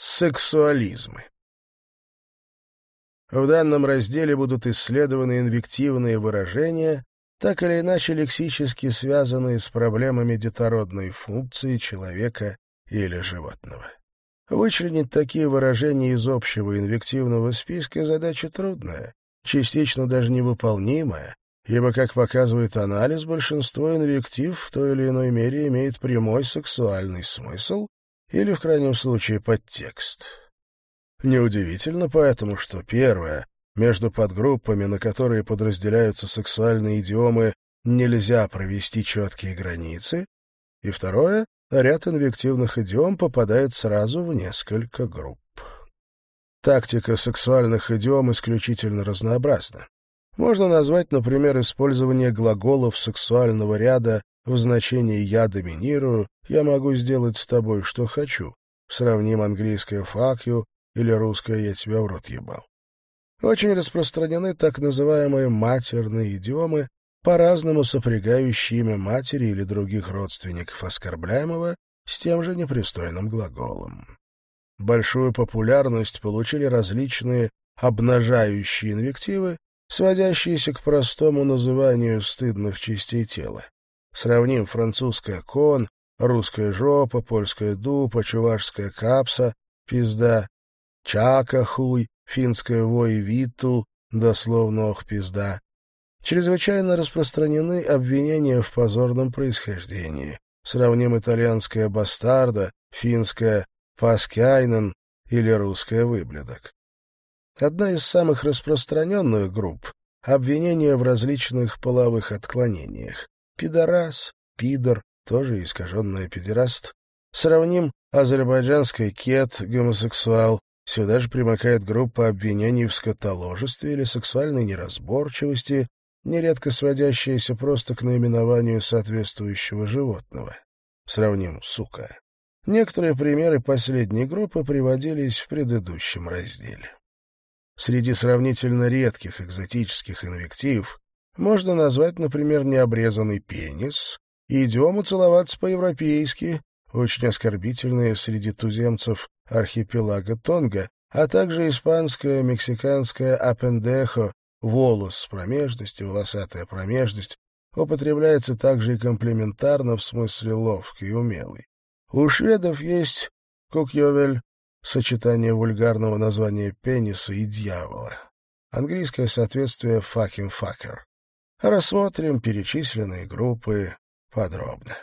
Сексуализмы. В данном разделе будут исследованы инвективные выражения, так или иначе лексически связанные с проблемами детородной функции человека или животного. Вычленить такие выражения из общего инвективного списка задача трудная, частично даже невыполнимая, ибо, как показывает анализ, большинство инвектив в той или иной мере имеет прямой сексуальный смысл или, в крайнем случае, подтекст. Неудивительно поэтому, что первое, между подгруппами, на которые подразделяются сексуальные идиомы, нельзя провести четкие границы, и второе, ряд инвективных идиом попадает сразу в несколько групп. Тактика сексуальных идиом исключительно разнообразна. Можно назвать, например, использование глаголов сексуального ряда в значении «я доминирую», «я могу сделать с тобой, что хочу». Сравним английское «fuck you» или русское «я тебя в рот ебал». Очень распространены так называемые матерные идиомы, по-разному сопрягающие имя матери или других родственников оскорбляемого с тем же непристойным глаголом. Большую популярность получили различные обнажающие инвективы, сводящиеся к простому называнию стыдных частей тела. Сравним французское «кон», русская жопа, польская дупа, чувашская капса, пизда, чака хуй, финская воевиту, дословно ох пизда. Чрезвычайно распространены обвинения в позорном происхождении. Сравним итальянское бастарда, финское паскяйнен или русское выблядок. Одна из самых распространенных групп — обвинения в различных половых отклонениях. Пидорас, пидор, тоже искаженное педераст. Сравним азербайджанский кет, гомосексуал. Сюда же примыкает группа обвинений в скотоложестве или сексуальной неразборчивости, нередко сводящаяся просто к наименованию соответствующего животного. Сравним «сука». Некоторые примеры последней группы приводились в предыдущем разделе. Среди сравнительно редких экзотических инвектив можно назвать, например, необрезанный пенис и идиому целоваться по-европейски, очень оскорбительные среди туземцев архипелага Тонга, а также испанское, мексиканское апендехо, волос с промежности, волосатая промежность, употребляется также и комплементарно в смысле ловкий и умелый. У шведов есть кукьёвель, сочетание вульгарного названия пениса и дьявола. Английское соответствие «fucking fucker». Рассмотрим перечисленные группы подробно.